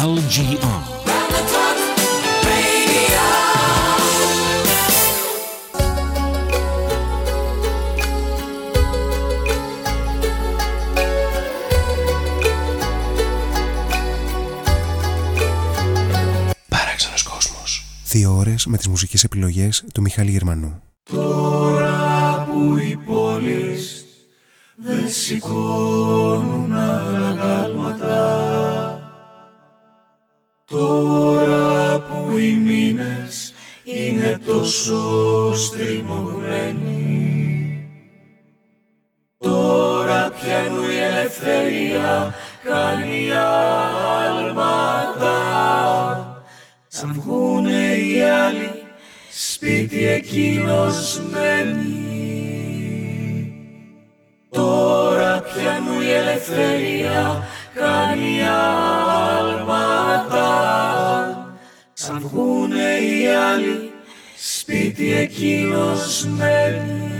LGR. δύο ώρες με τις μουσικές επιλογές του Μιχάλη Γερμανού. Τώρα που οι πόλεις δεν σηκώνουν αγάλματα τόσο στριμωγμένη. Τώρα πιάνουν η ελευθερία, κάνει άλματα. Σαν βγουνε οι άλλοι, σπίτι εκείνος μένει. Τώρα πιάνουν η ελευθερία, κάνει άλματα. Σαν βγουνε οι άλλοι, σπίτι εκείνος μένει.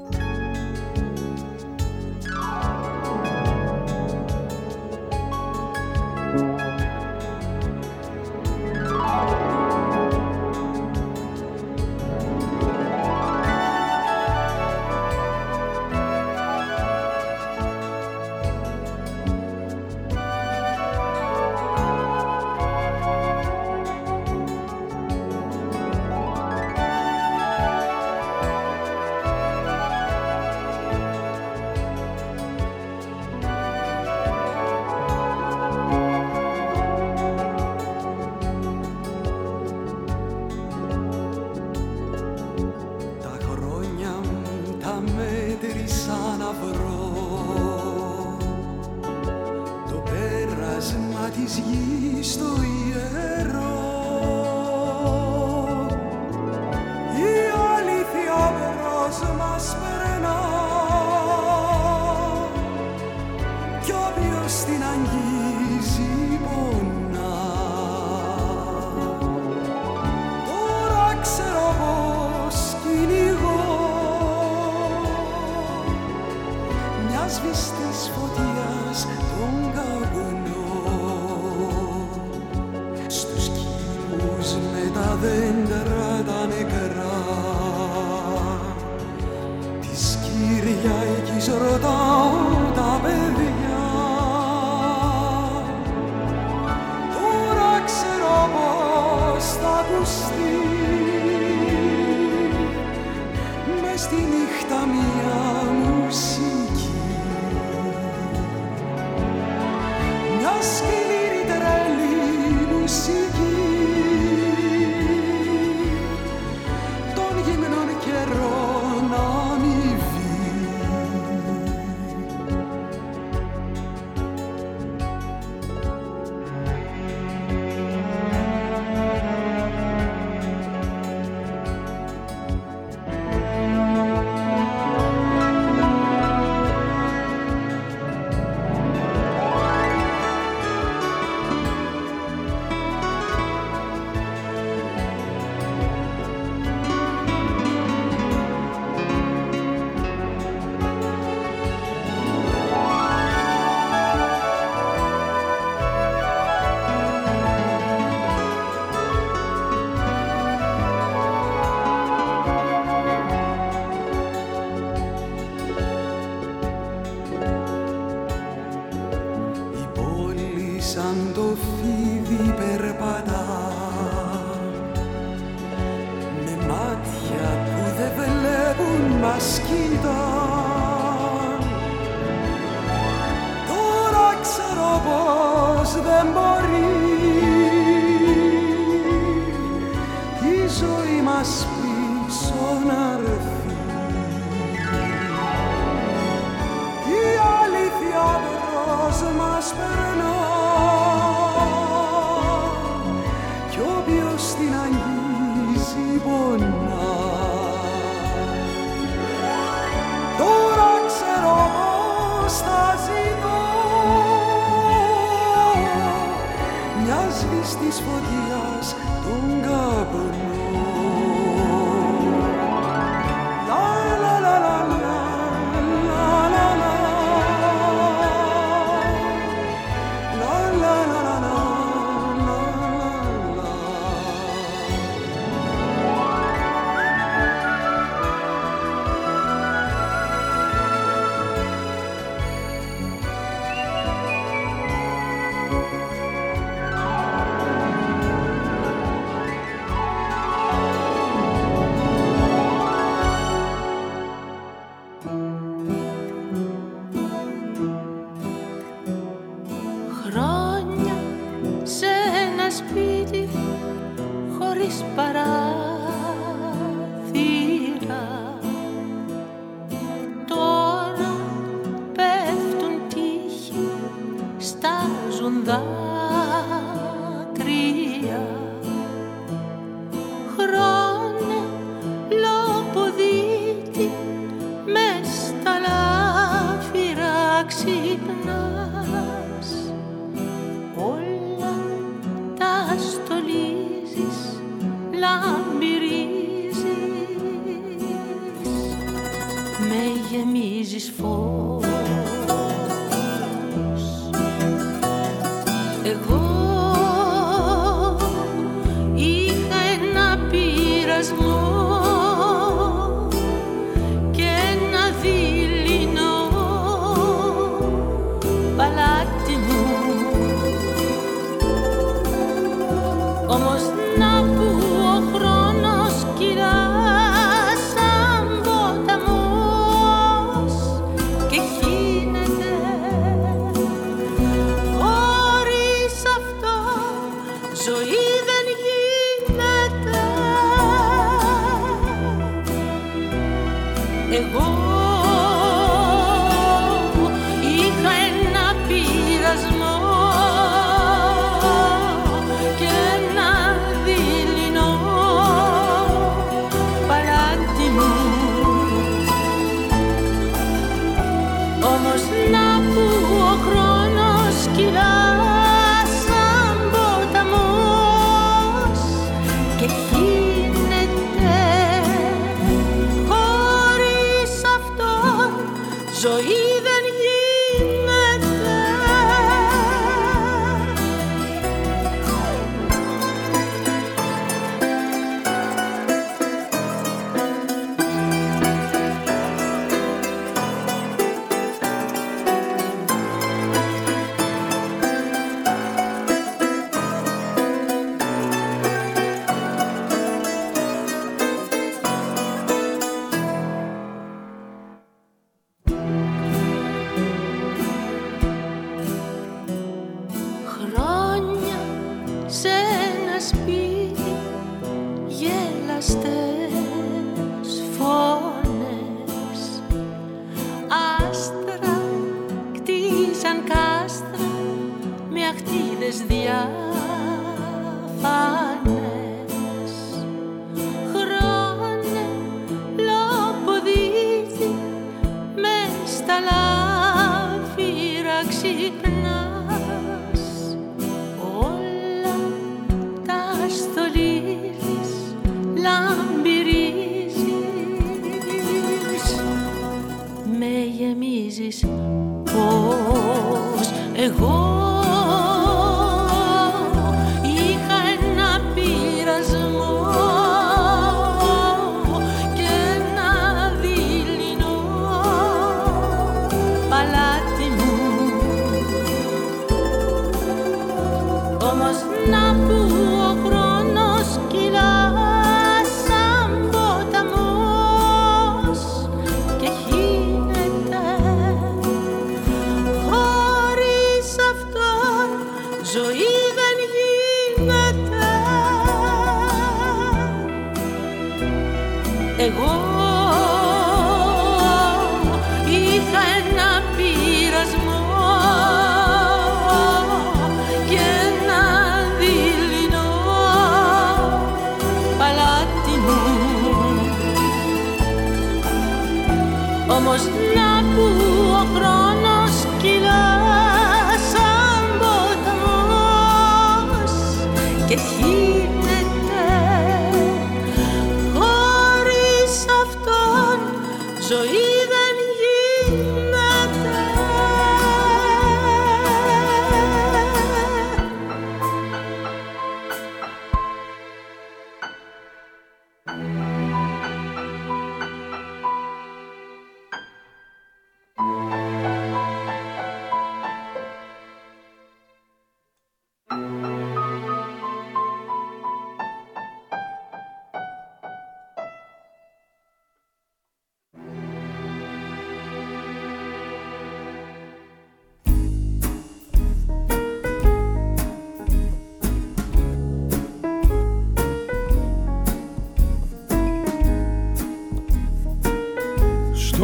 Ας κείμει η τραγωδία μου.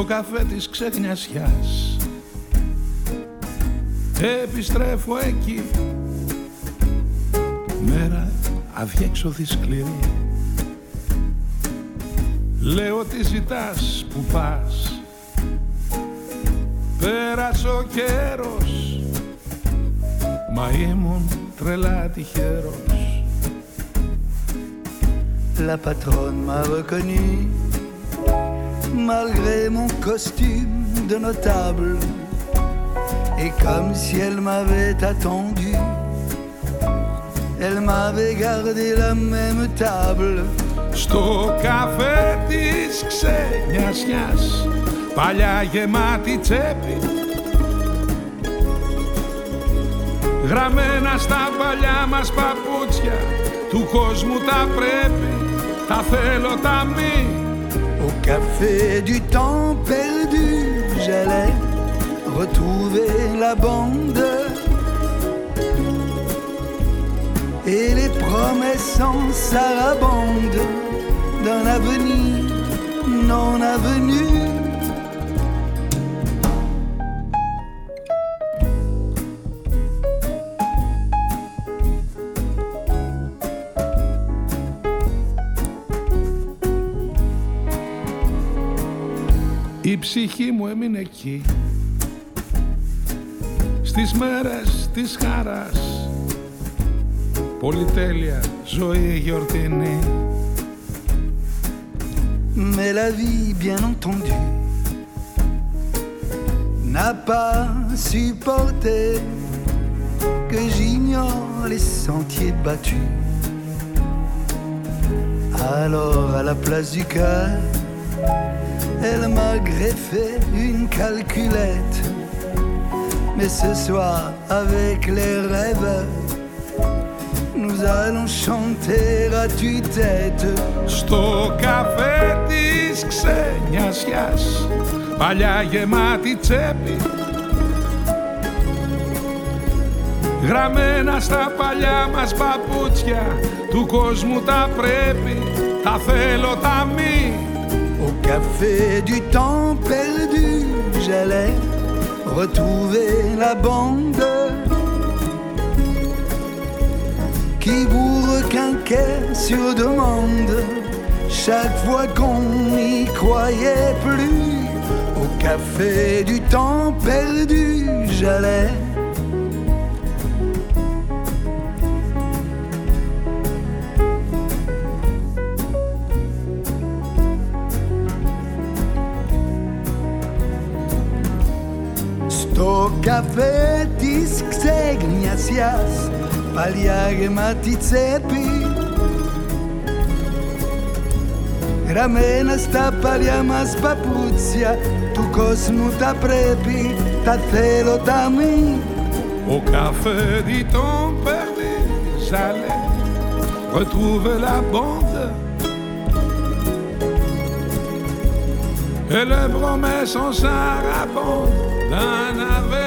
Καφέ της ξεχνιασιάς. Επιστρέφω εκεί. Μέρα αδιέξοδη σκληρή. Λέω τι ζητάς που πας; Πέρασε ο καιρός. Μα ήμουν τρελά τυχερός La patronne m'a reconnu malgré mon costume de notable. Et comme si elle m'avait attendu elle m'avait gardé la même table. Στο καφέ της ξενιασιάς Παλιά γεμάτη τσέπη. Γραμμένα στα παλιά μας παπούτσια Του κόσμου τα πρέπει Τα θέλω τα μη. Au café du temps perdu J'allais retrouver la bande. Et les promesses sans sarabande D'un avenir non avenu ψυχή μου έμεινε εκεί Στις μέρες της χαράς Πολυτέλεια, ζωή γιορτινή Mais la vie, bien entendu, n'a pas supporté que j'ignore les sentiers battus. Alors, à la place du cœur, elle m'a greffé une calculette. Mais ce soir, avec les rêves, nous allons chanter à tue-tête. Στο καφέ της ξενιασιάς Παλιά γεμάτη τσέπη Γραμμένα στα παλιά μας παπούτσια Του κόσμου τα πρέπει Τα θέλω τα μη Au café du temps perdu, j'allais retrouver la bande qui vous requinquait sur demande chaque fois qu'on n'y croyait plus. Au café du temps perdu, j'allais. Στο καφέ της ξεγνιασιάς παλιά γεμάτη τσέπη Γραμμένα στα παλιά μας παπούτσια του κόσμου τα πρέπει, τα θέλω τα μη Au café du temps perdu J'allais retrouver la bande. Et les promesses en sarabande D'un avenir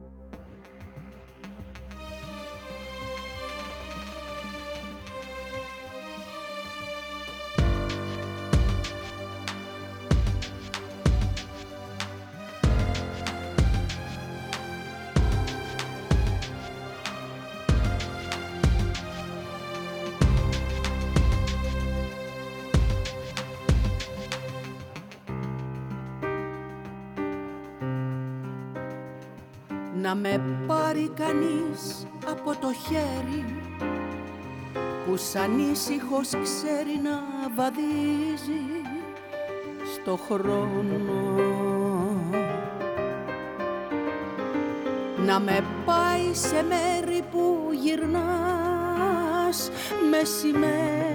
Σαν ήσυχος ξέρει να βαδίζει στο χρόνο. Να με πάει σε μέρη που γυρνάς μεσημέρι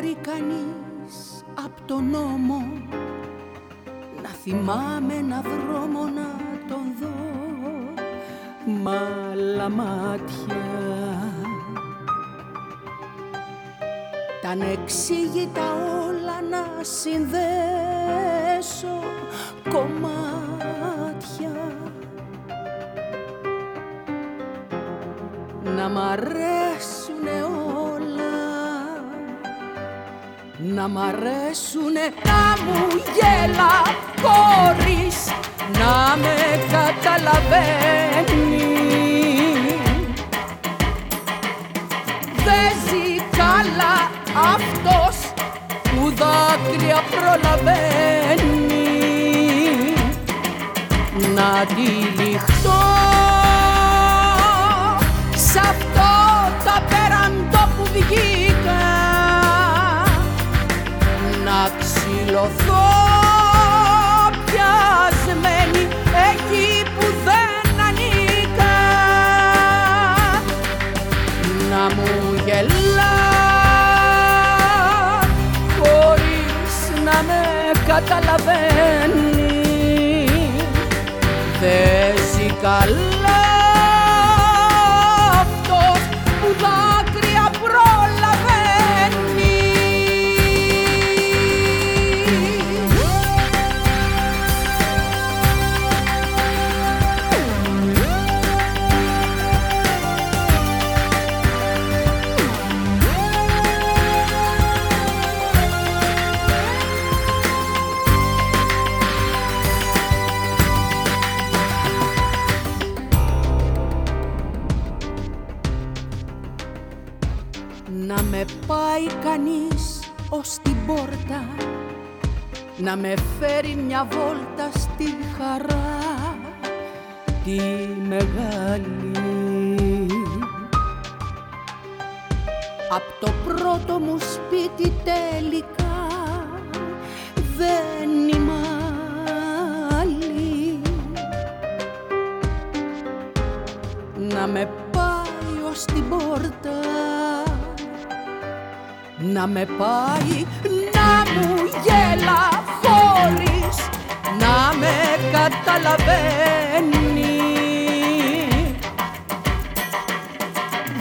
πάρει κανείς από τον νόμο. Να θυμάμαι να δρόμο να τον δω μ' άλλα μάτια. Τα ανεξήγητα όλα να συνδέσω κομμάτια. Να μ' αρέσουνε να μ' αρέσουνε να μου γέλα χωρίς να με καταλαβαίνεις. Δεν ζει καλά αυτός που δάκρυα προλαβαίνει. Να τυλιχτώ σ' αυτό το απέραντο που βγήκα ξυλωθώ πιασμένη εκεί που δεν ανήκα. Να μου γελάς χωρίς να με καταλαβαίνεις. Δεν ζει καλά Να με φέρει μια βόλτα στη χαρά Τη μεγάλη. Απ' το πρώτο μου σπίτι τελικά Δεν είμαι άλλη. Να με πάει ως την πόρτα να με πάει να μου γέλα. χωρίς να με καταλαβαίνει.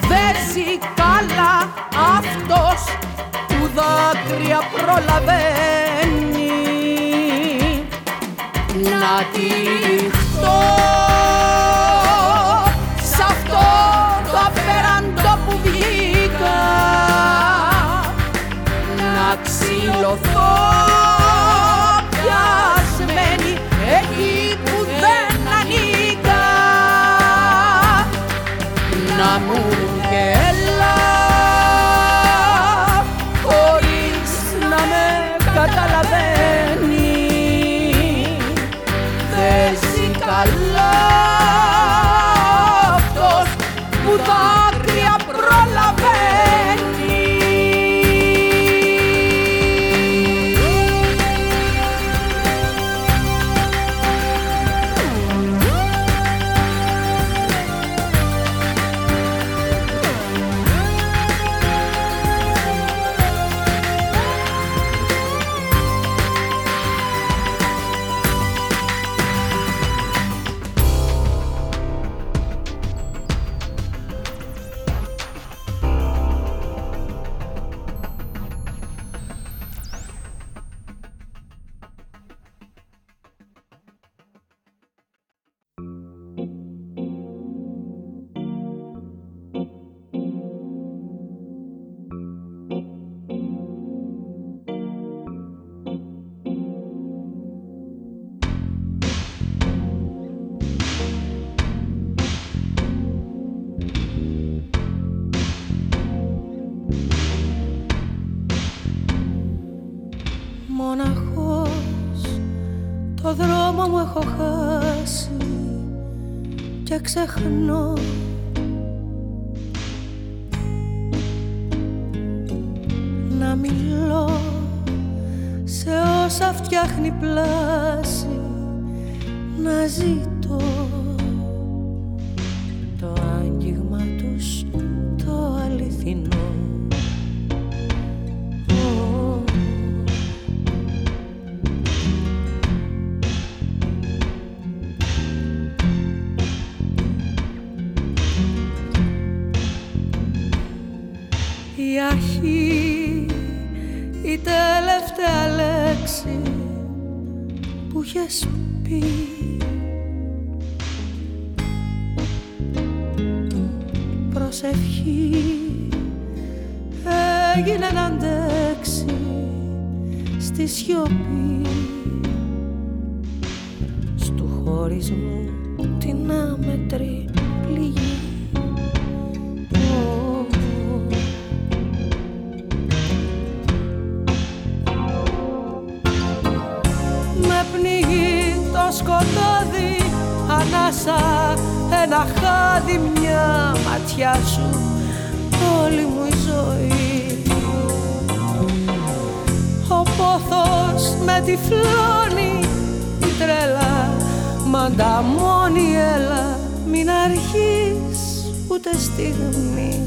Δεν ζει καλά αυτός που δάκρυα προλαβαίνει. Να τυχτώ σ' αυτό το απέραντο που βγήκα. Να ξυλωθώ να ζητώ το άγγιγμα τους το αληθινό. Η αρχή η τελευταία λέξη που είχες σιωπή. κάθε στιγμή.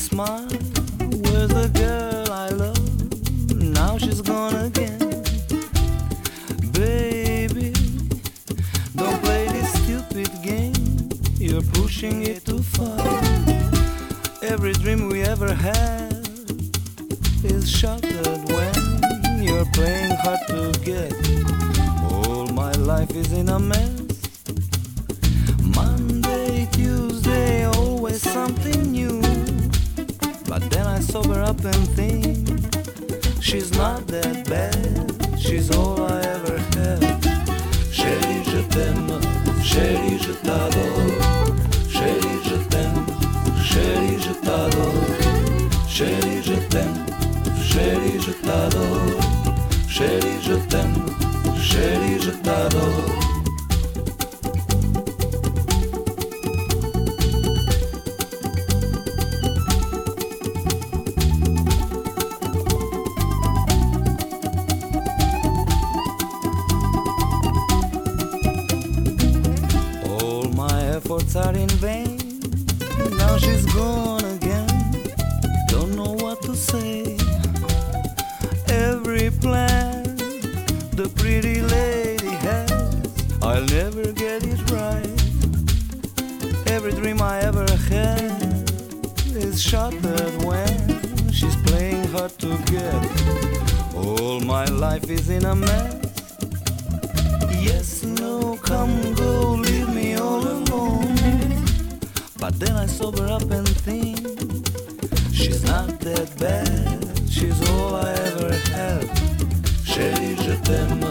smile. Shattered when she's playing hard to get. All my life is in a mess. Yes, no, come go, leave me all alone. But then I sober up and think she's not that bad. She's all I ever had. Chérie, je t'aime,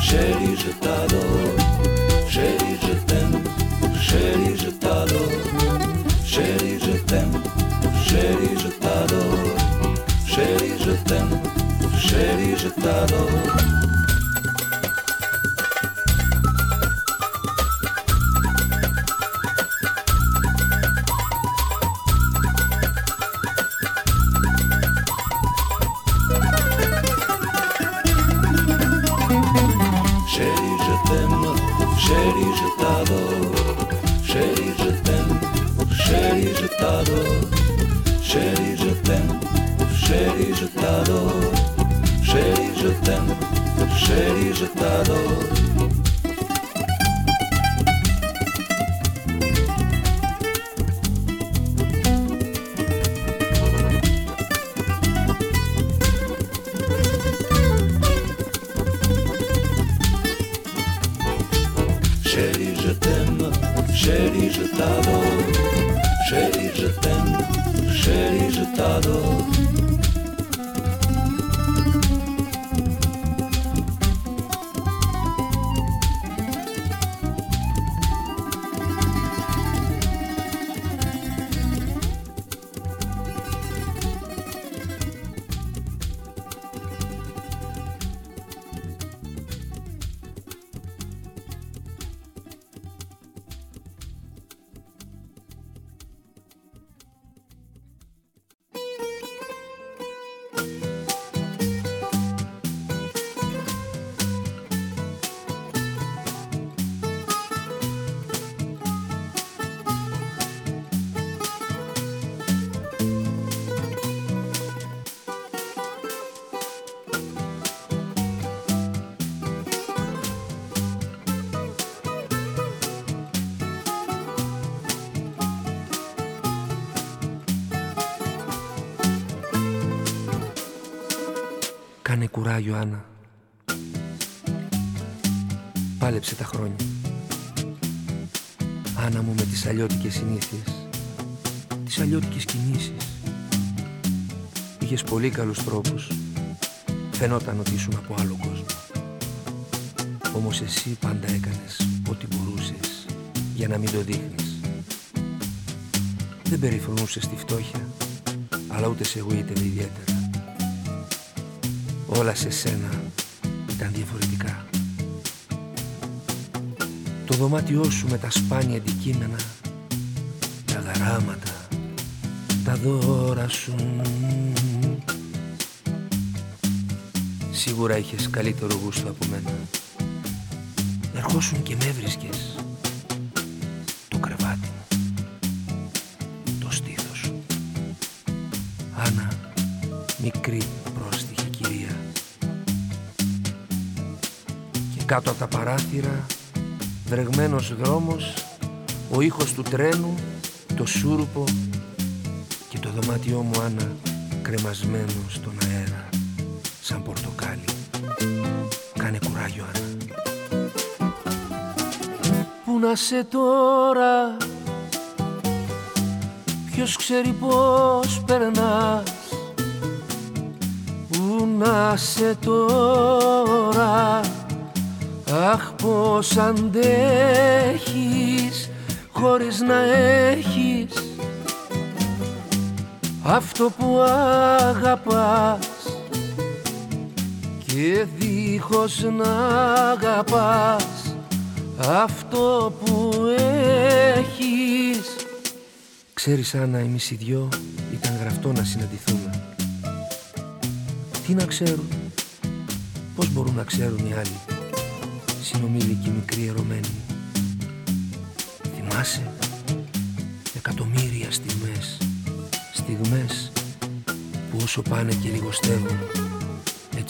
chérie, je t'adore. Chérie, je t'aime, chérie, je t'adore. Chérie, je t'aime, chérie, je t'adore. Chérie, je t'aime, chérie, je t'adore. Πολύ καλούς τρόπους. Φαινόταν ότι ήσουν από άλλο κόσμο. Όμως εσύ πάντα έκανες ό,τι μπορούσες για να μην το δείχνεις. Δεν περιφρονούσες τη φτώχεια, αλλά ούτε σε εγωίτευε ιδιαίτερα. Όλα σε σένα ήταν διαφορετικά. Το δωμάτιό σου με τα σπάνια αντικείμενα, τα γράμματα, τα δώρα σου. Σίγουρα είχες καλύτερο γούστο από μένα. Ερχόσουν και με έβρισκες. Το κρεβάτι μου. Το στήθος σου. Άννα, μικρή πρόστιχη κυρία. Και κάτω από τα παράθυρα, βρεγμένος δρόμος, ο ήχος του τρένου, το σούρουπο και το δωμάτιό μου Άννα κρεμασμένο στον αέρα σαν πορτοκάλι. Κάνε κουράγιο Άννα. Πού να σε τώρα; Ποιος ξέρει πώς περνάς; Πού να σε τώρα; Αχ πως αντέχεις Χωρίς να έχεις Αυτό που αγαπάς Και δίχως να αγαπάς αυτό που έχεις. Ξέρεις Άννα εμείς οι δυο ήταν γραφτό να συναντηθούμε. Τι να ξέρουν; Πώς μπορούν να ξέρουν οι άλλοι; Συνομήλικοι μικροί ερωμένοι. Θυμάσαι; Εκατομμύρια στιγμές. Στιγμές που όσο πάνε και λιγοστεύουν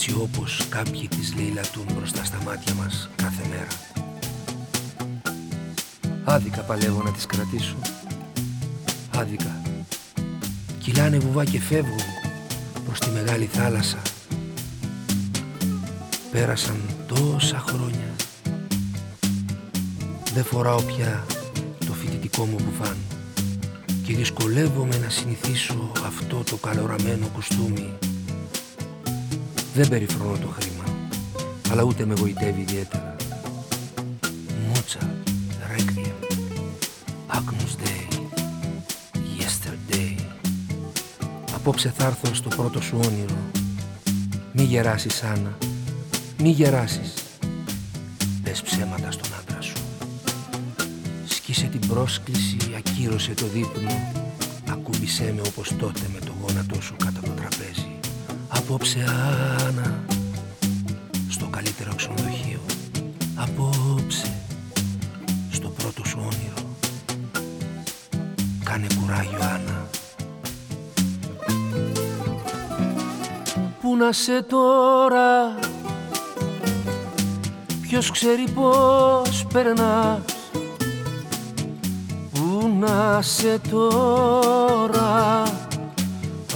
Έτσι όπως κάποιοι τις λαιλατούν μπροστά στα μάτια μας κάθε μέρα. Άδικα παλεύω να τις κρατήσω. Άδικα. Κυλάνε βουβά και φεύγουν προς τη μεγάλη θάλασσα. Πέρασαν τόσα χρόνια. Δεν φοράω πια το φοιτητικό μου μπουφάν Και δυσκολεύομαι να συνηθίσω αυτό το καλοραμένο κουστούμι Δεν περιφρονώ το χρήμα Αλλά ούτε με γοητεύει ιδιαίτερα Μότσα, Requiem, Agnus Dei, Yesterday Απόψε θα έρθω στο πρώτο σου όνειρο Μη γεράσεις Άννα μη γεράσεις. Πες ψέματα στον άντρα σου. Σκίσε την πρόσκληση, ακύρωσε το δείπνο. Ακούμπησέ με όπως τότε με το γόνατό σου κάτω από το τραπέζι. Απόψε Άννα, στο καλύτερο ξενοδοχείο. Απόψε, στο πρώτο σου όνειρο. Κάνε κουράγιο Άννα. Πού να σε τώρα; Ποιος ξέρει πώς περνάς; Πού να σε τώρα;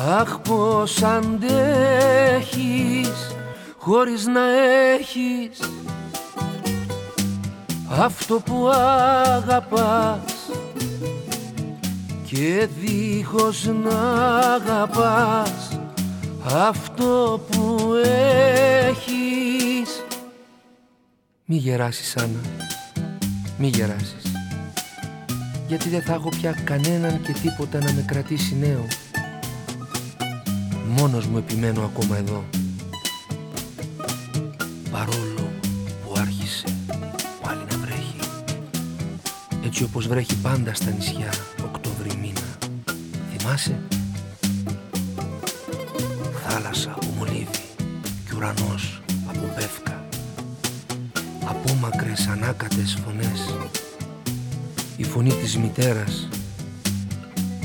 Αχ πως αντέχεις Χωρίς να έχεις Αυτό που αγαπάς Και δίχως να αγαπάς Αυτό που έχεις. Μη γεράσεις Άννα, μη γεράσεις. Γιατί δεν θα έχω πια κανέναν και τίποτα να με κρατήσει νέο Μόνος μου επιμένω ακόμα εδώ. Παρόλο που άρχισε πάλι να βρέχει Έτσι όπως βρέχει πάντα στα νησιά Οκτώβρη μήνα. Θυμάσαι; Θάλασσα που μολύβει και ουρανός απόμακρες ανάκατες φωνές η φωνή της μητέρας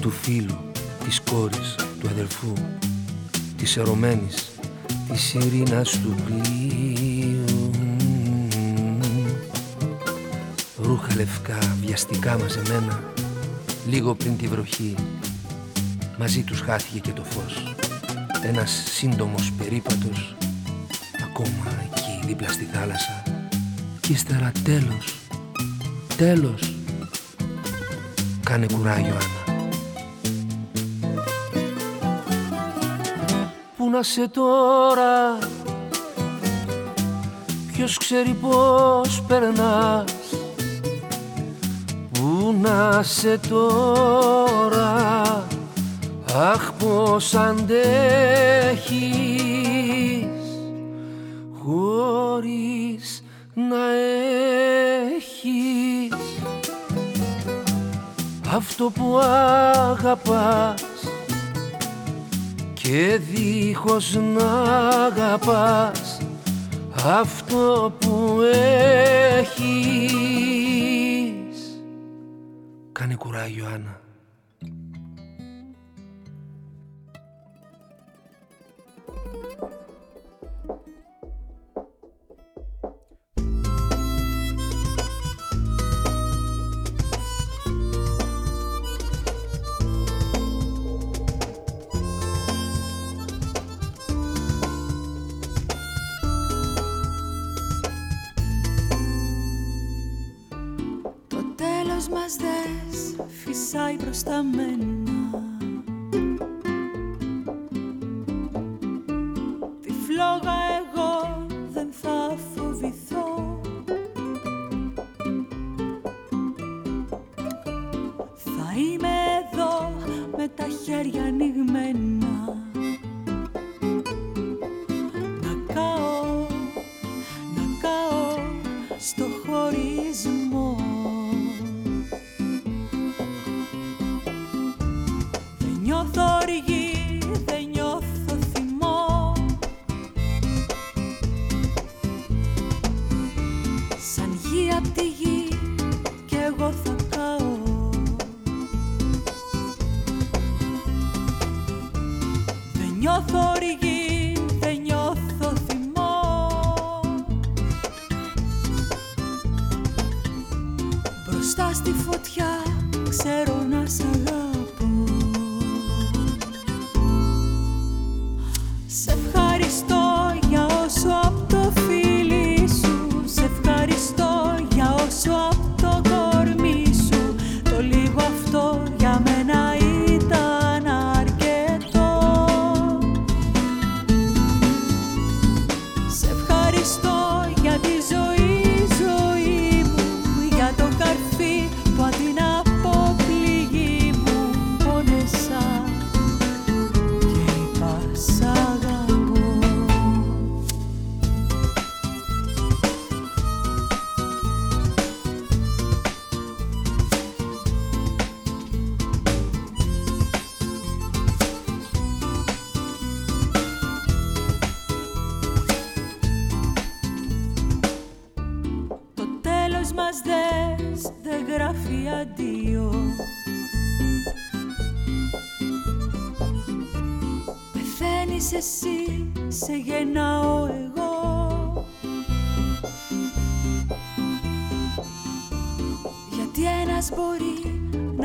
του φίλου, της κόρης, του αδελφού της ερωμένης, της ειρήνας του πλοίου ρούχα λευκά, βιαστικά μαζεμένα λίγο πριν τη βροχή μαζί τους χάθηκε και το φως ένας σύντομος περίπατος ακόμα εκεί δίπλα στη θάλασσα και ύστερα τέλος, τέλος. Κάνε κουράγιο Άννα. Πού να σε τώρα, ποιος ξέρει πώς περνάς. Πού να σε τώρα, αχ πως αντέχεις. Χωρίς να έχεις. Αυτό που αγαπάς και δίχως να αγαπάς αυτό που έχεις. Κάνε κουράγιο Άννα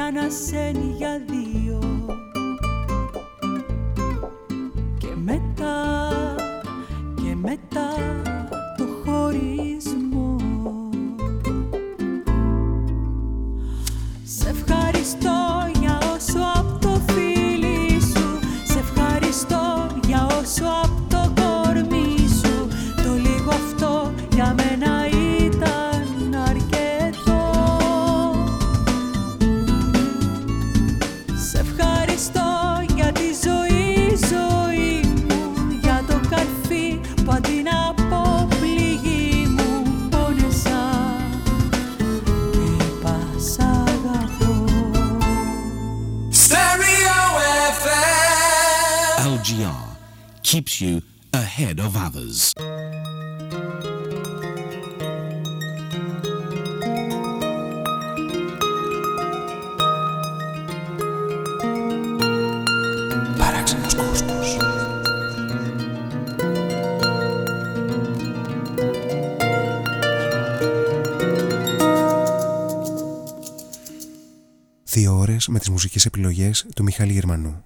ανασένει για δύο με τις μουσικές επιλογές του Μιχάλη Γερμανού.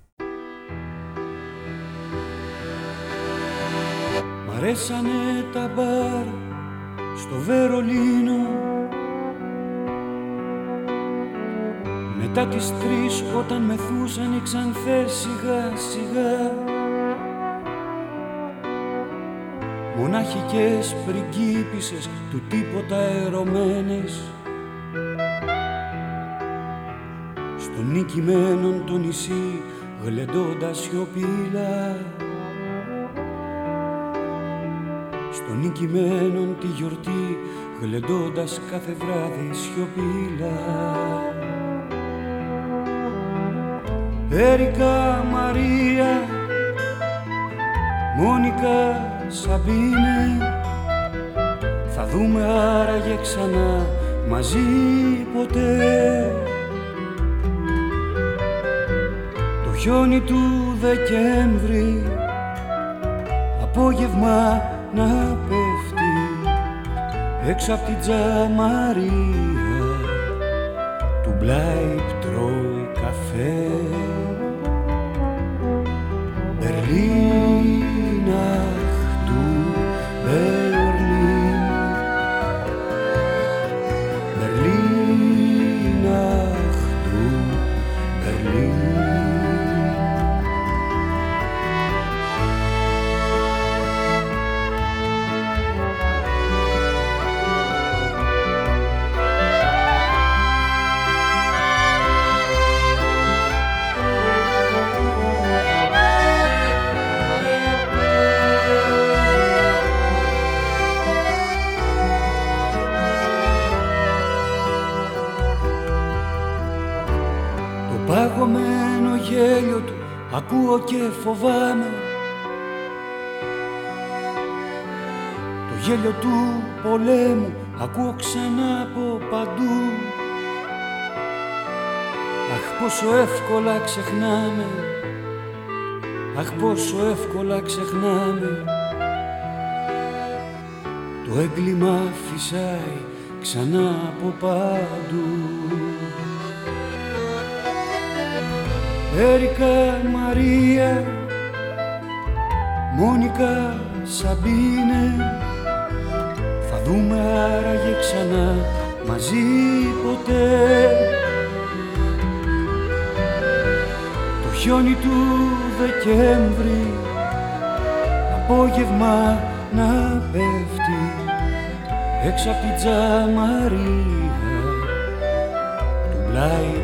Μ' αρέσανε τα μπαρ στο Βερολίνο. Μετά τις τρεις όταν μεθούσαν οι ξανθές σιγά σιγά Μονάχικες πριγκίπισσες του τίποτα ερωμένες νικημένον το νησί γλεντώντας σιωπήλα στο νικημένον τη γιορτή γλεντώντας κάθε βράδυ σιωπήλα Έρικα Μαρία Μόνικα Σαμπίνε θα δούμε άραγε ξανά μαζί ποτέ χιόνι του Δεκέμβρη. Απόγευμα να πέφτει. Έξω απ' την τζαμαρία. Του Μπλάιπ ακούω και φοβάμαι Το γέλιο του πολέμου. Ακούω ξανά από παντού. Αχ πόσο εύκολα ξεχνάμε. Αχ πόσο εύκολα ξεχνάμε. Το έγκλημα φυσάει ξανά από πάντου Έρικα Μαρία Μόνικα Σαμπίνε. Θα δούμε άραγε ξανά μαζί ποτέ. Το χιόνι του Δεκέμβρη Απόγευμα να πέφτει. Έξω απ' την τζαμαρία του Μπλάι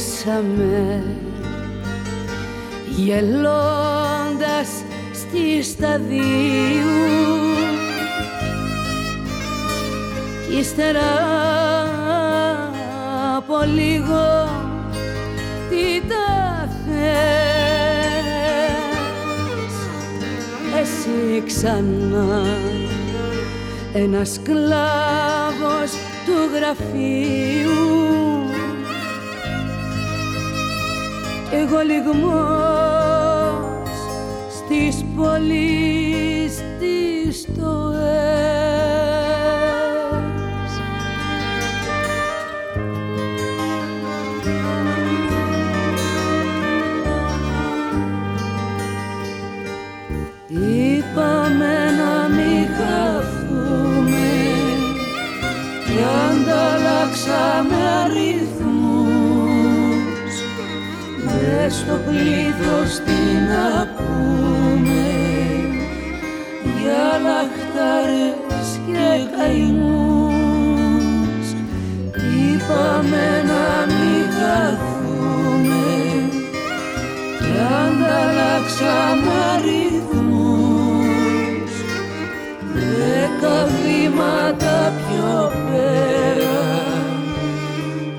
χωρίσαμε γελώντας στη σταδίου. Κι ύστερα από λίγο τι τα θες. Εσύ ξανά ένας σκλάβος του γραφείου εγώ λιγμός στις πόλεις τις τοές Είπαμε να μην χαθούμε κι ανταλλάξαμε αριθμούς στο πλήθος τι να πούμε για λαχτάρες και καημούς είπαμε να μην χαθούμε. Κι ανταλλάξαμε αριθμούς δέκα βήματα πιο πέρα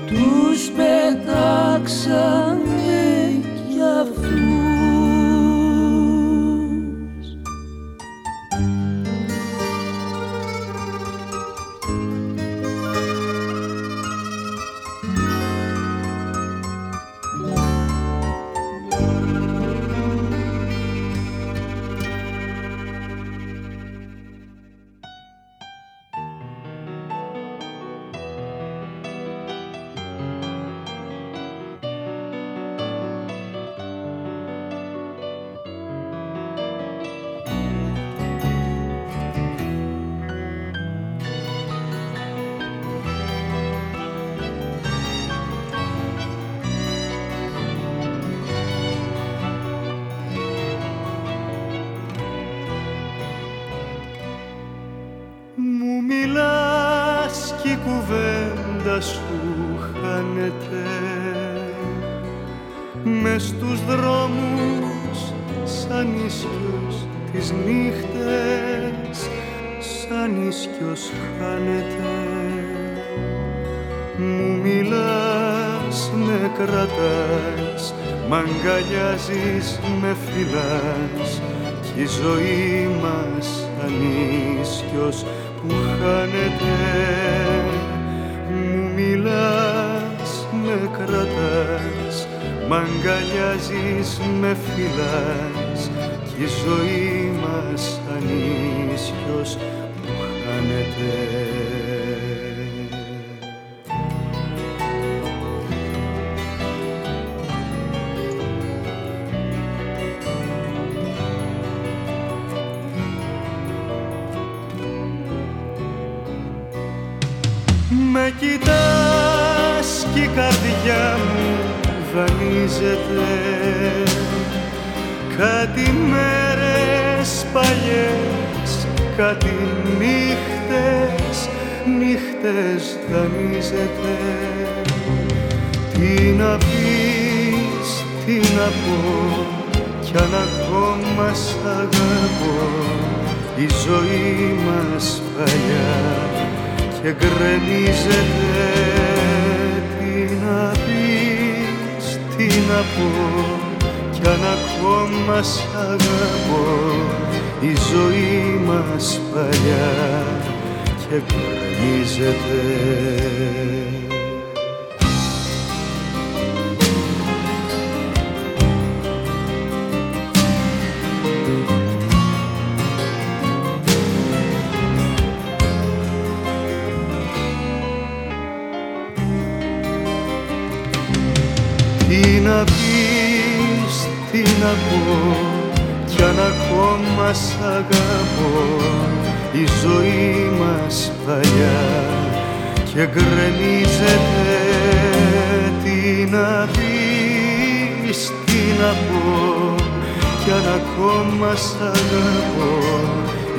τους πετάξαμε Με κοιτάς κι η καρδιά μου δανείζεται Κάτι μέρες παλιές, κάτι νύχτες, νύχτες δανείζεται. Τι να πεις, τι να πω, κι αν ακόμα σ' αγαπώ η ζωή μας παλιά και γκρεμίζεται τι να πεις, τι να πω κι αν ακόμα σ' αγαπώ η ζωή μας παλιά και γκρεμίζεται τι να πω κι αν ακόμα σ' αγαπώ η ζωή μας παλιά και γκρεμίζεται τι να πεις, τι να πω κι αν ακόμα σ' αγαπώ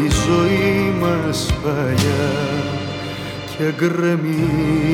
η ζωή μας παλιά και γκρεμίζεται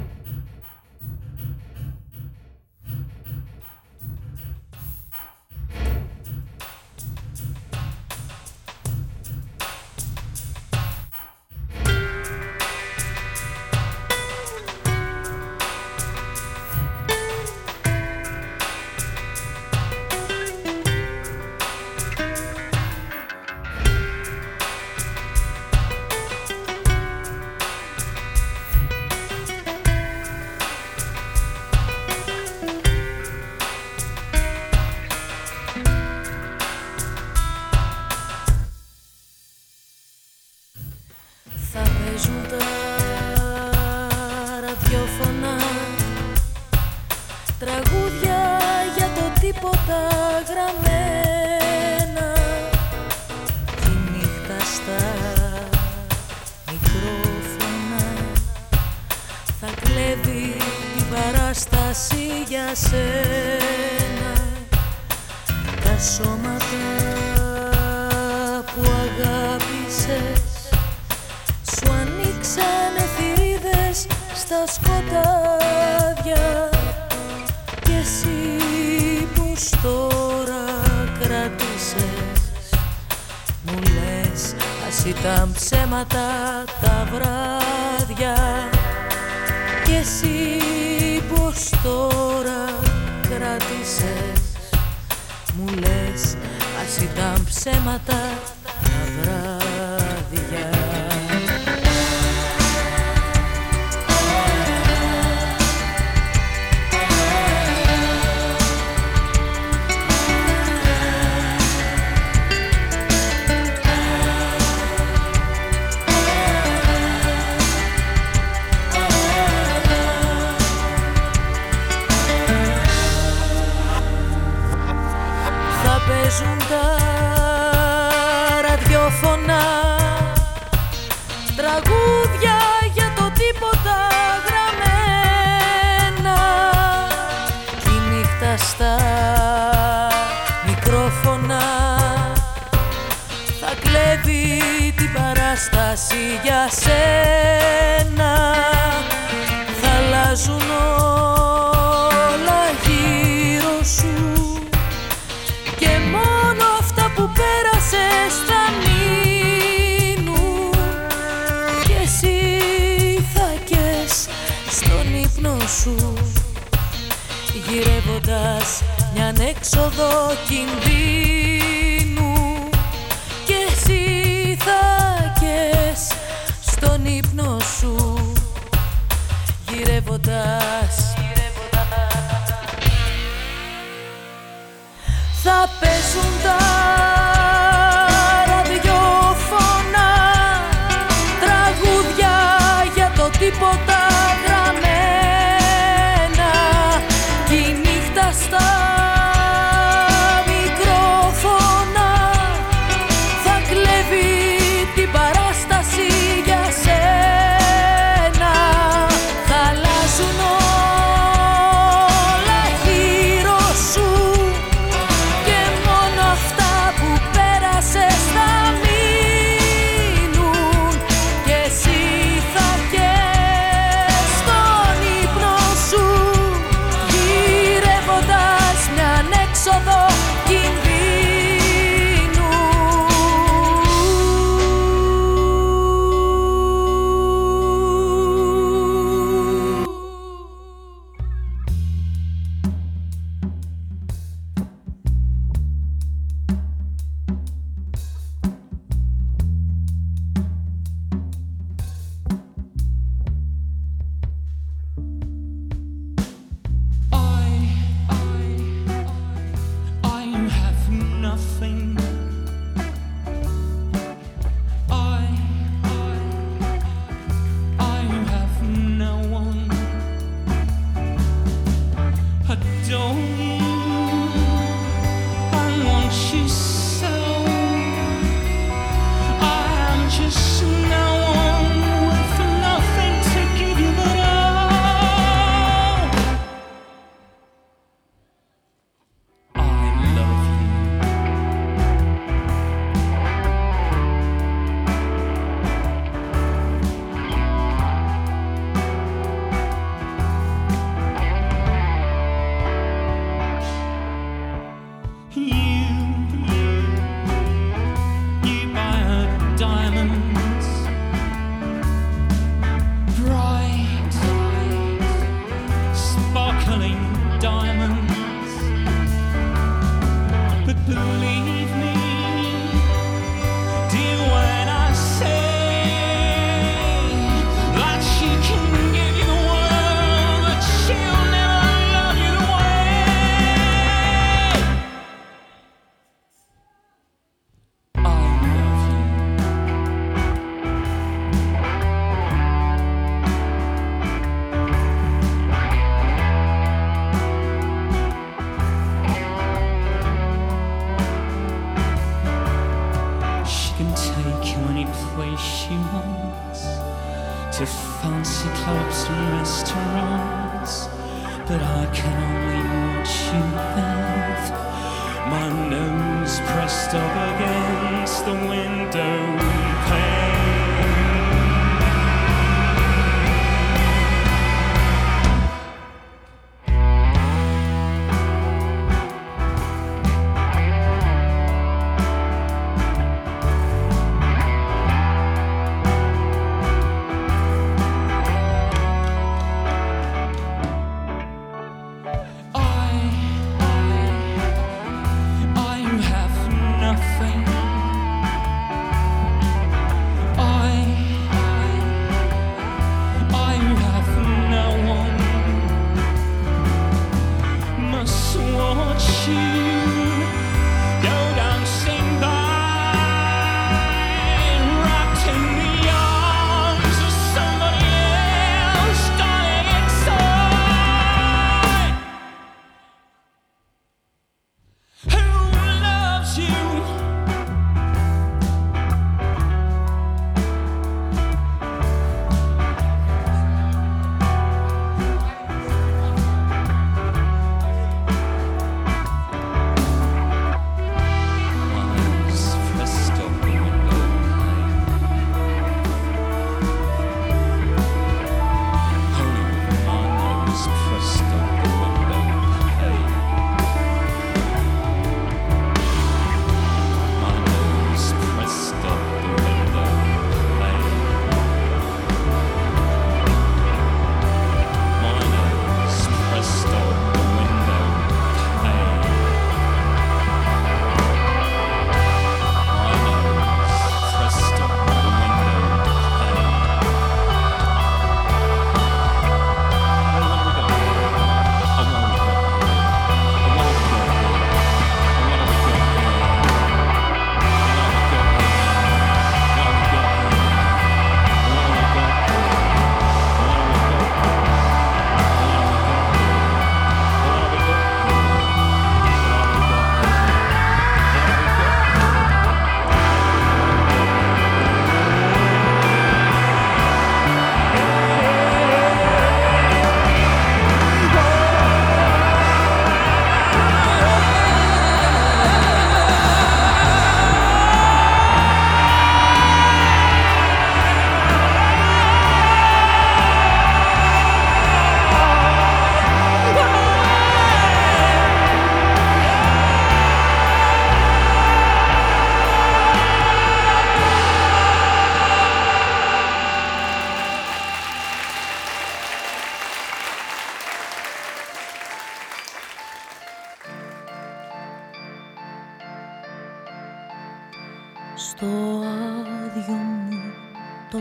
absolutely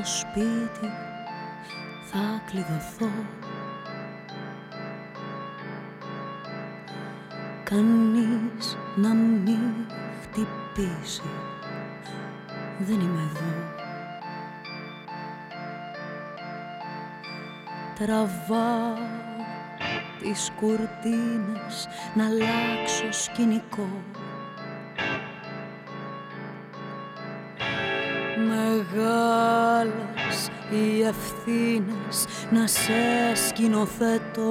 το σπίτι θα κλειδωθώ. Κανείς να μην χτυπήσει. Δεν είμαι εδώ. Τραβάω τις κουρτίνες να αλλάξω σκηνικό Μεγάλες οι ευθύνες να σε σκηνοθετώ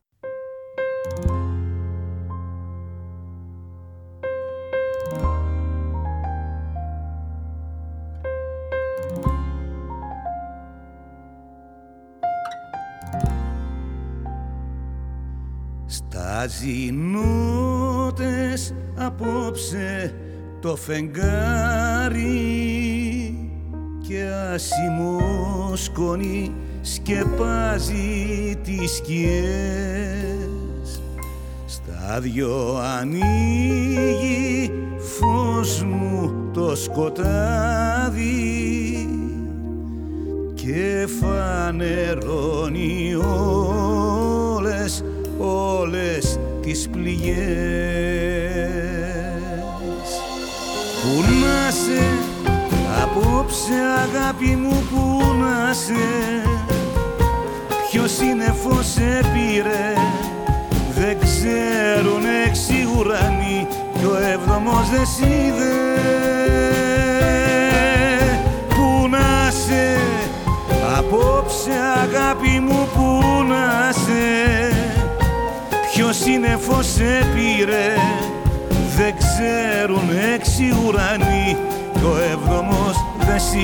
Στάζει νότες απόψε το φεγγάρι και άσημο σκόνη σκεπάζει τις σκιές. Στα δυο ανοίγει φως μου το σκοτάδι και φανερώνει όλες, όλες τις πληγές. Πού να σε απόψε αγάπη μου που να σε Ποιος σύννεφος σε πήρε Δεν ξέρουν έξι ουρανοί Κι ο έβδομος δεν σ' είδε Πού να σε Απόψε αγάπη μου που να σε Ποιος Ποιο σύννεφο σε πήρε δεν ξέρουν έξι ουρανοί κι ο έβδομος δεν σ'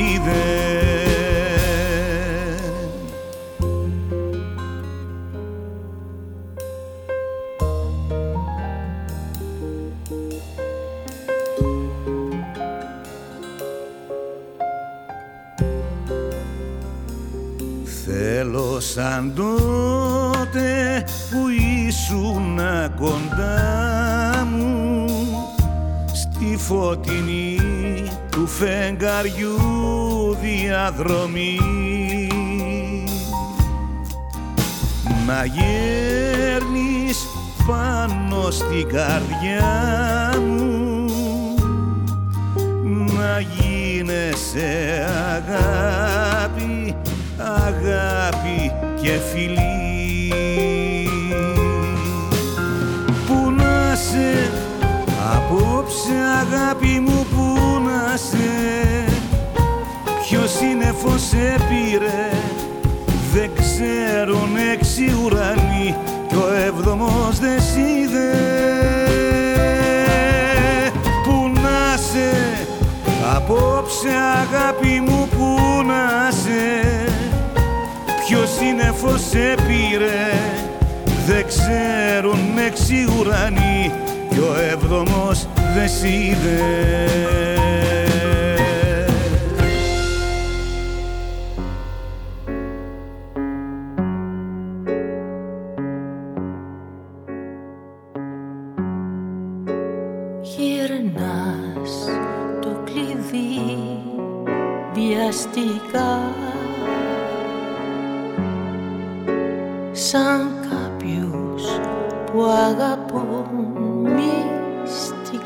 σαν τότε που ήσουν κοντά μου στη φωτεινή του φεγγαριού διαδρομή. Να γέρνεις πάνω στην καρδιά μου να γίνεσαι αγάπη αγάπη και φιλή απόψε αγάπη μου που να σε. Ποιος σύννεφος σε πήρε δεν ξέρουν έξι ουρανοί. Κι ο έβδομος δεν σ' είδε. Πού να σε. Απόψε αγάπη μου που να σε. Ποιος σύννεφο σε πήρε δεν ξέρουν έξι ουρανοί. Κι ο έβδομος είδες, το κλειδί βιαστικά. Σαν κάποιους που αγαπώ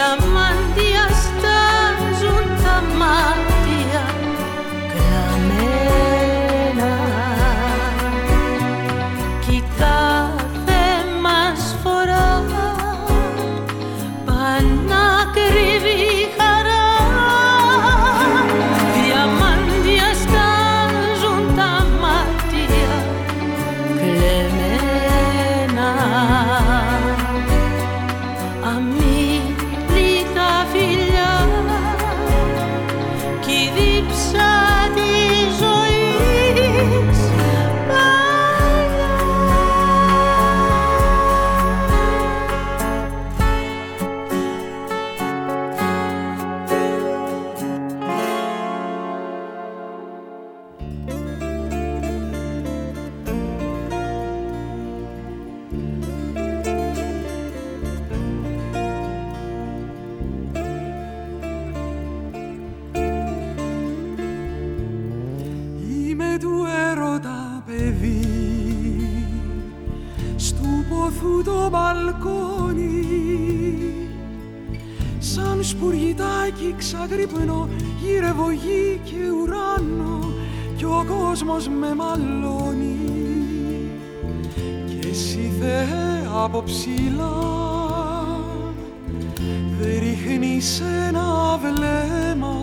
και ουράνο ο κόσμος με μαλώνει. Και εσύ Θεέ από ψηλά δεν ρίχνεις ένα βλέμμα.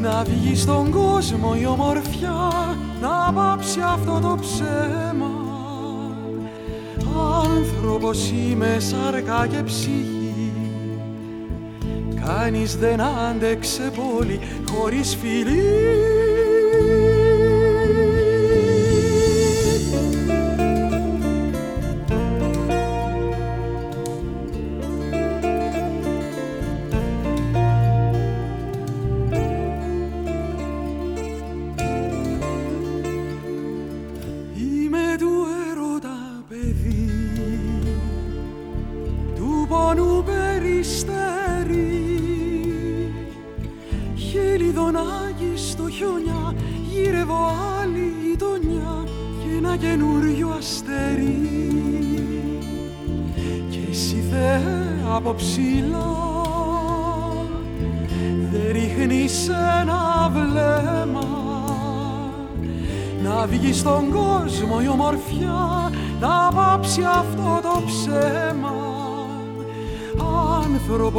Να βγει στον κόσμο η ομορφιά να πάψει αυτό το ψέμα. Άνθρωπος είμαι σάρκα και ψυχή. Κανείς δεν άντεξε πολύ χωρίς φιλή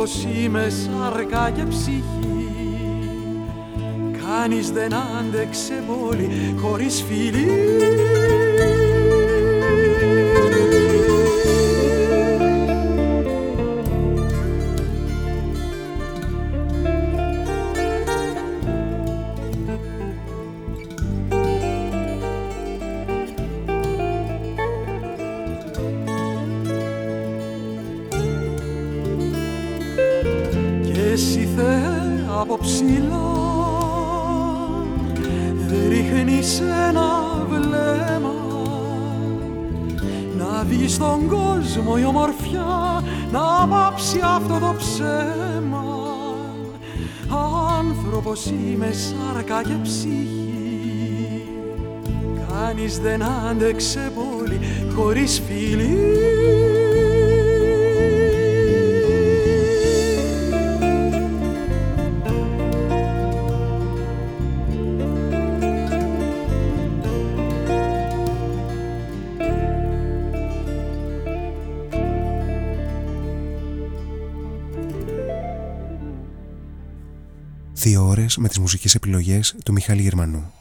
άνθρωπος είμαι σάρκα και ψυχή. Κανείς δεν άντεξε πολύ χωρίς φιλή άντεξε πολύ χωρίς φίλη με τις μουσικές επιλογές του Μιχάλη Γερμανού.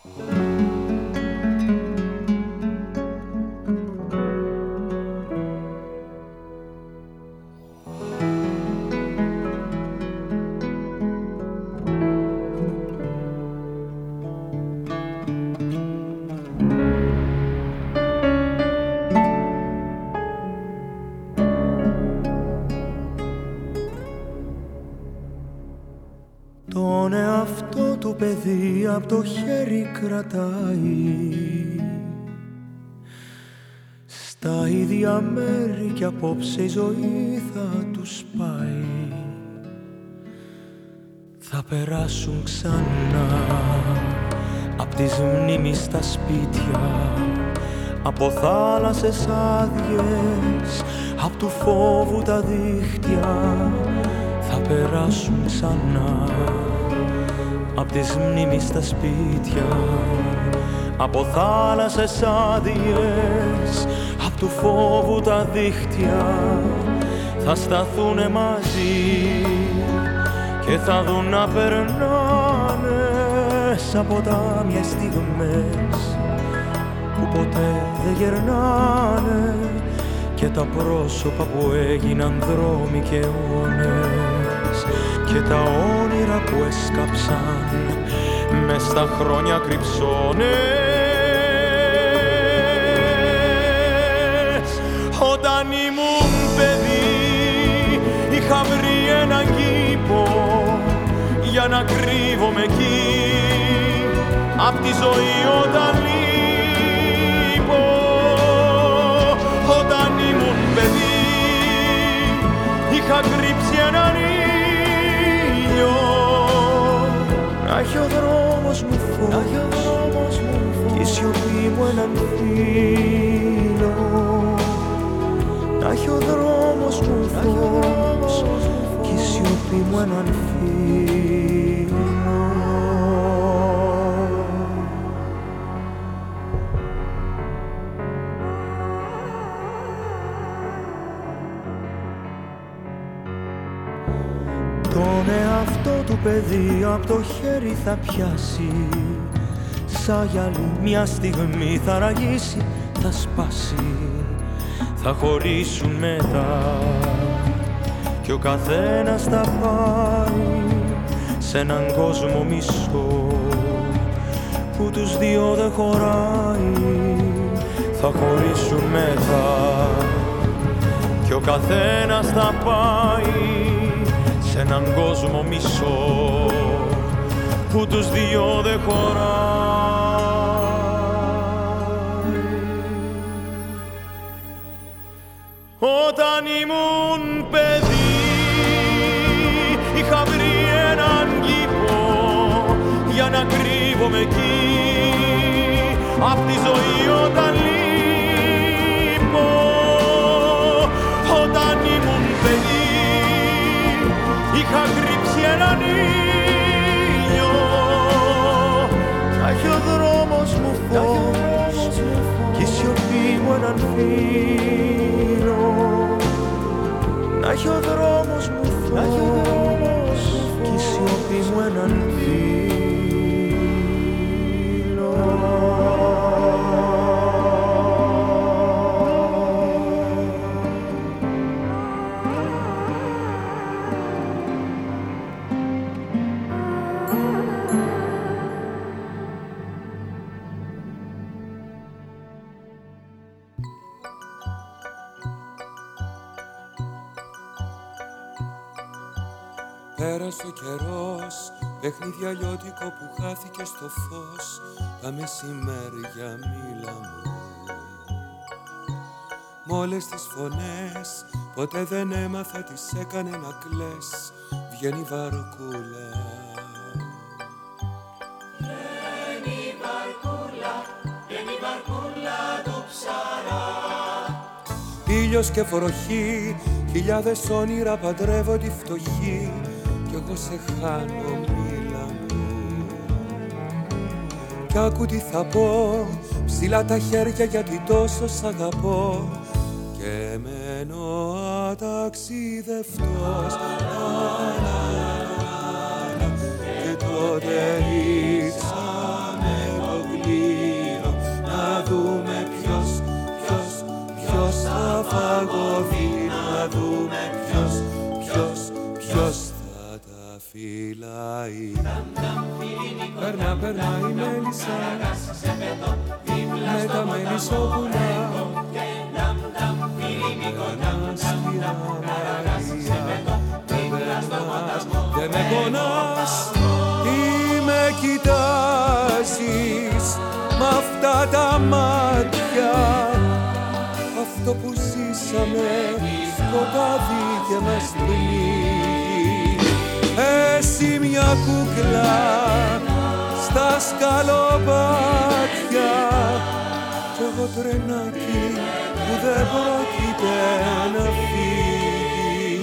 Απόψε η ζωή θα τους πάει. Θα περάσουν ξανά Απ' τις μνήμεις στα σπίτια από θάλασσες άδειες, απ' του φόβου τα δίχτυα. Θα περάσουν ξανά απ' τις μνήμεις στα σπίτια από θάλασσες άδειες απ' του φόβου τα δίχτυα θα σταθούνε μαζί και θα δουν να περνάνε σαν ποτάμια στιγμές που ποτέ δεν γερνάνε και τα πρόσωπα που έγιναν δρόμοι και αιώνες και τα όνειρα που έσκαψαν με στα χρόνια κρυψώνες. Όταν ήμουν παιδί είχα βρει έναν κήπο για να κρύβομαι εκεί. Απ' τη ζωή όταν λείπω Όταν ήμουν παιδί είχα έχει ο δρόμος μου φως. Και η σιωπή μου έναν φίλο. Να έχει ο δρόμος μου φως. και η σιωπή μου έναν φίλο παιδί από το χέρι θα πιάσει. Σαν γυαλί μια στιγμή θα ραγίσει, θα σπάσει. Θα χωρίσουν μετά Κι ο καθένας θα πάει σε έναν κόσμο μισό Που τους δύο δεν χωράει. Θα χωρίσουν μετά Κι ο καθένας θα πάει σε έναν κόσμο μισό που τους δυο δεν χωράει. Όταν ήμουν παιδί είχα βρει έναν κήπο για να κρύβομαι εκεί απ' τη ζωή όταν είχα κρύψει έναν ήλιο. Να έχει ο δρόμος μου φως κι η σιωπή μου έναν φίλο. Να έχει ο δρόμος μου φως κι η σιωπή μου έναν Πέρασε παιχνίδι αλλιώτικο που χάθηκε στο φως. Τα μεσημέρια μίλα μου. Μ' όλες τις φωνές, ποτέ δεν έμαθα τις έκανε να κλαις. Βγαίνει βαρκούλα. Βγαίνει βαρκούλα, βγαίνει βαρκούλα του ψαρά. Ήλιος και βροχή, χιλιάδες όνειρα παντρεύω τη φτωχή. Κι εγώ σε χάνω Κι άκου τι θα πω, ψηλά τα χέρια γιατί τόσο σ' αγαπώ. Και μένω αταξιδευτός. Και τότε ρίξαμε το κλήρο να δούμε ποιος, ποιος, ποιος θα φαγωθεί φυλάει. Περνά, περνά η μέλισσα. Με τα μελισσόπουλα. Περνάς κυρία Μαρία δεν περνάς, δεν με πονάς ή με κοιτάζεις μ' αυτά τα μάτια. Αυτό που ζήσαμε σκοτάδι και μας πνίγει εσύ μια κούκλα στα σκαλοπάτια. Κι εγώ τρενάκι που δεν πρόκειται να φύγει.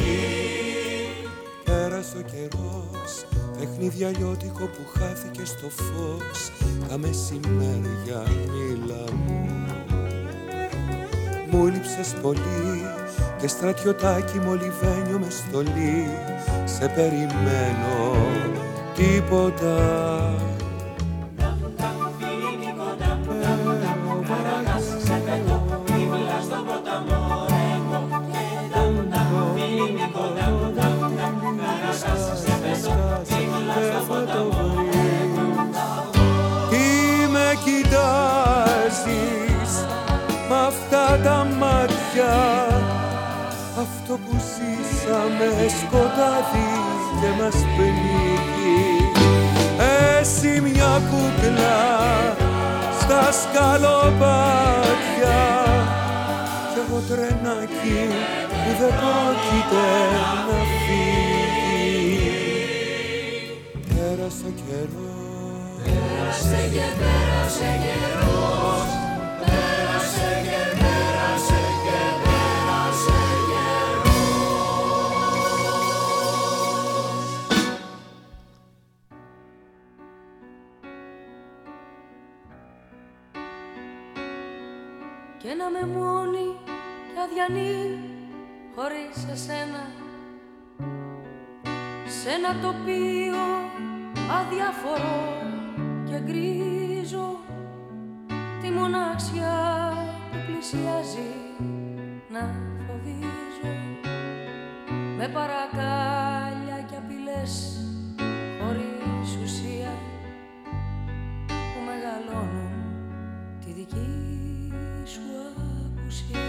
Πέρασε ο καιρός, παιχνίδι αλλιώτικο που χάθηκε στο φως. Τα μεσημέρια μίλα μου μου λείψες πολύ και στρατιωτάκι μολυβένιο με στολή σε περιμένω τίποτα. Τι με κοιτάζεις μ' αυτά τα μάτια αυτό που ζήσαμε σκοτάδι και μας πνίγει. Εσύ μια κούκλα στα σκαλοπάτια κι εγώ τρενάκι που δεν πρόκειται να φύγει. Πέρασε ο καιρός. Πέρασε και πέρασε καιρός Και να με μόνη και αδιανή χωρίς εσένα. Σ' σε ένα τοπίο αδιαφορό και γκρίζο τη μοναξιά που πλησιάζει να φοβίζω. Με παρακάλια και απειλές χωρίς ουσία που μεγαλώνουν τη δική σου απουσία.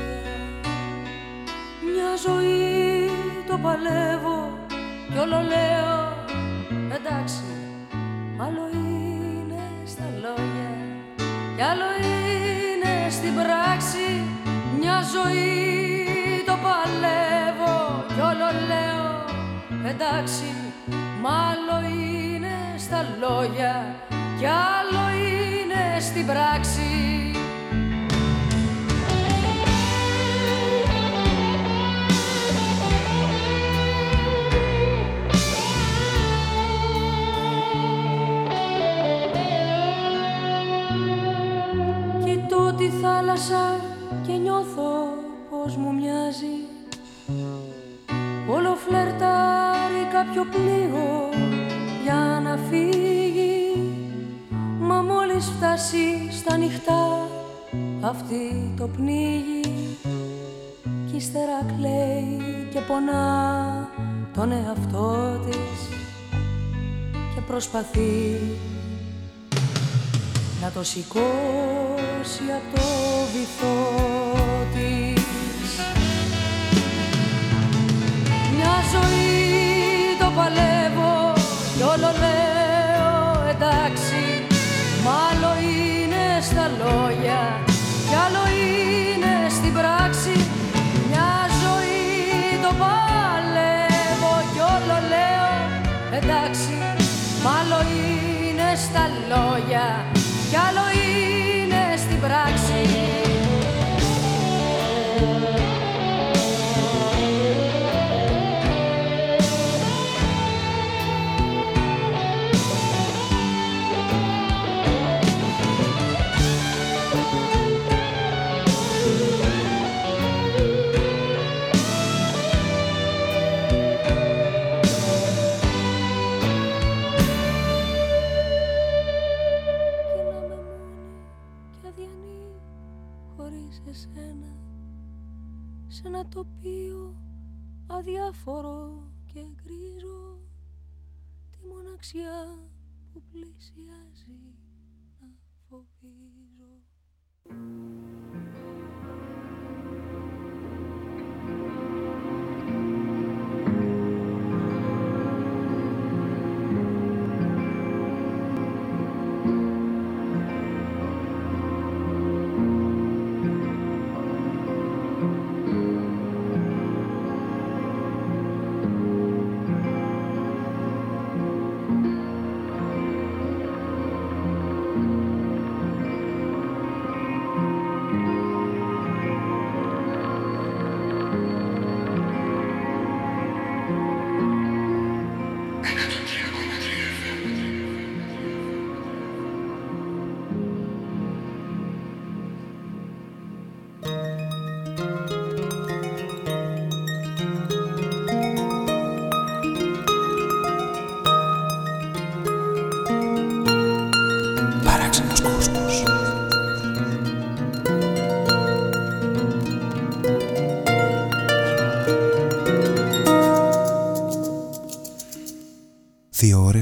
Μια ζωή το παλεύω κι όλο λέω εντάξει άλλο είναι στα λόγια κι άλλο είναι στην πράξη. Μια ζωή το παλεύω κι όλο λέω εντάξει άλλο είναι στα λόγια κι άλλο είναι στην πράξη θάλασσα και νιώθω πως μου μοιάζει. Όλο φλερτάρει κάποιο πλοίο για να φύγει. Μα μόλις φτάσει στα νυχτά αυτή το πνίγει. Κι ύστερα κλαίει και πονά τον εαυτό της Και προσπαθεί να το σηκώσει από το βυθό της. Μια ζωή το παλεύω κι όλο λέω εντάξει. Μ' άλλο είναι στα λόγια κι άλλο είναι στην πράξη. Μια ζωή το παλεύω κι όλο λέω εντάξει. Μ' άλλο είναι στα λόγια κι άλλο είναι στην πράξη τη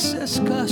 Να ξεσκάσω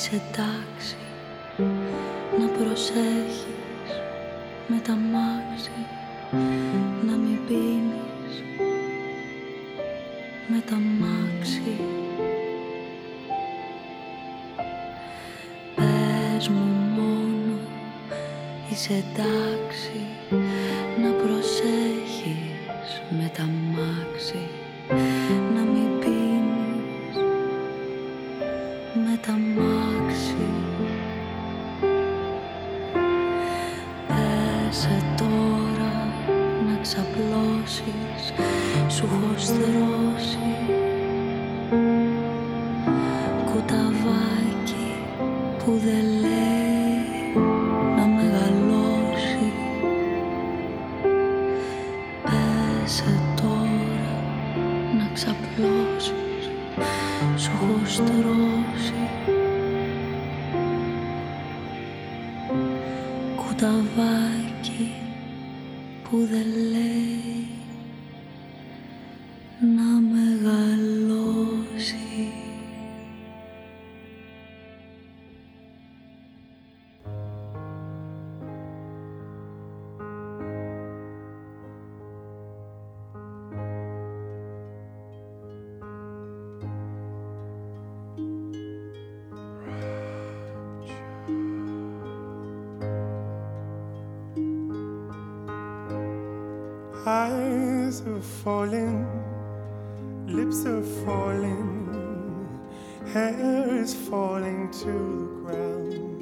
είσαι εντάξει falling, lips are falling, hair is falling to the ground.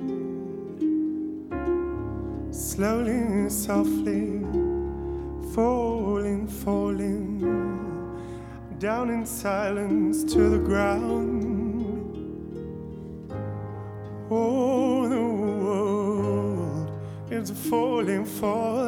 Slowly, softly, falling, falling, down in silence to the ground. Oh, the world is falling, falling.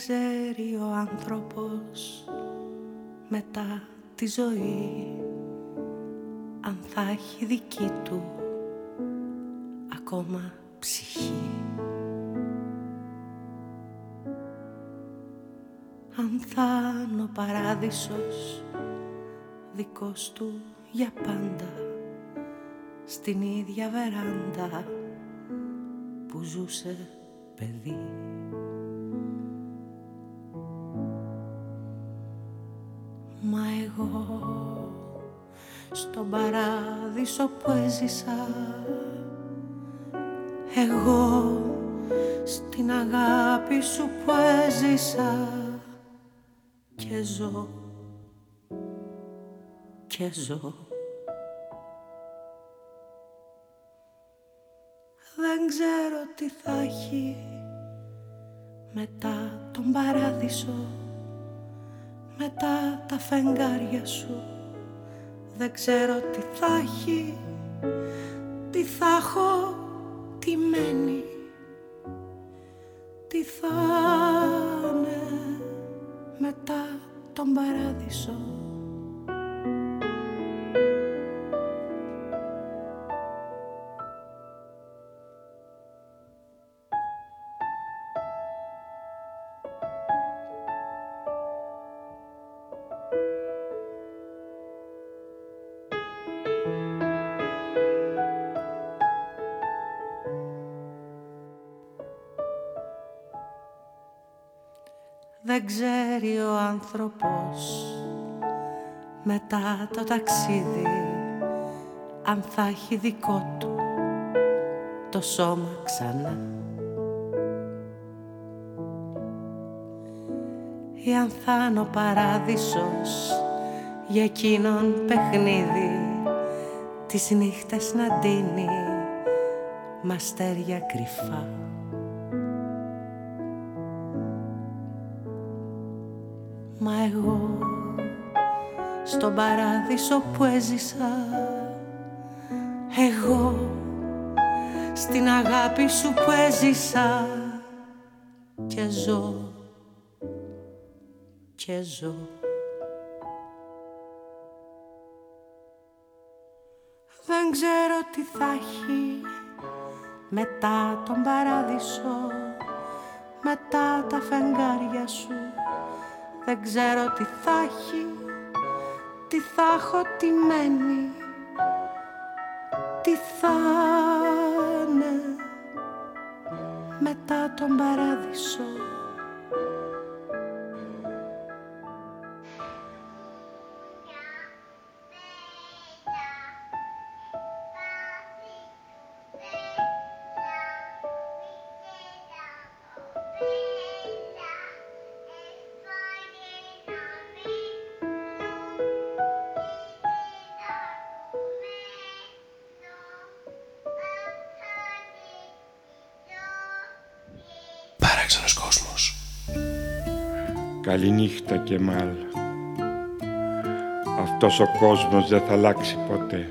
ξέρει ο άνθρωπος μετά τη ζωή αν θα έχει δική του ακόμα ψυχή αν θα είναι ο παράδεισος δικός του για πάντα στην ίδια βεράντα που ζούσε παιδί. Στον παράδεισο που έζησα. Εγώ στην αγάπη σου που έζησα και ζω και ζω. Δεν ξέρω τι θα έχει μετά τον παράδεισο μετά τα φεγγάρια σου δεν ξέρω τι θα έχει τι θα έχω τι μένει τι θα είναι μετά τον παράδεισο άνθρωπος. Μετά το ταξίδι αν θα έχει δικό του το σώμα ξανά. Ή αν θα είναι ο παράδεισος για εκείνον παιχνίδι τις νύχτες να ντύνει μαστέρια κρυφά Μα εγώ στον παράδεισο που έζησα Εγώ στην αγάπη σου που έζησα Και ζω και ζω. Δεν ξέρω τι θα έχει μετά τον παράδεισο μετά τα φεγγάρια σου δεν ξέρω τι θα έχει, τι θα έχω, τι μένει, τι θα είναι μετά τον παράδεισο. Καληνύχτα και μάλ. Αυτός ο κόσμος δεν θα αλλάξει ποτέ.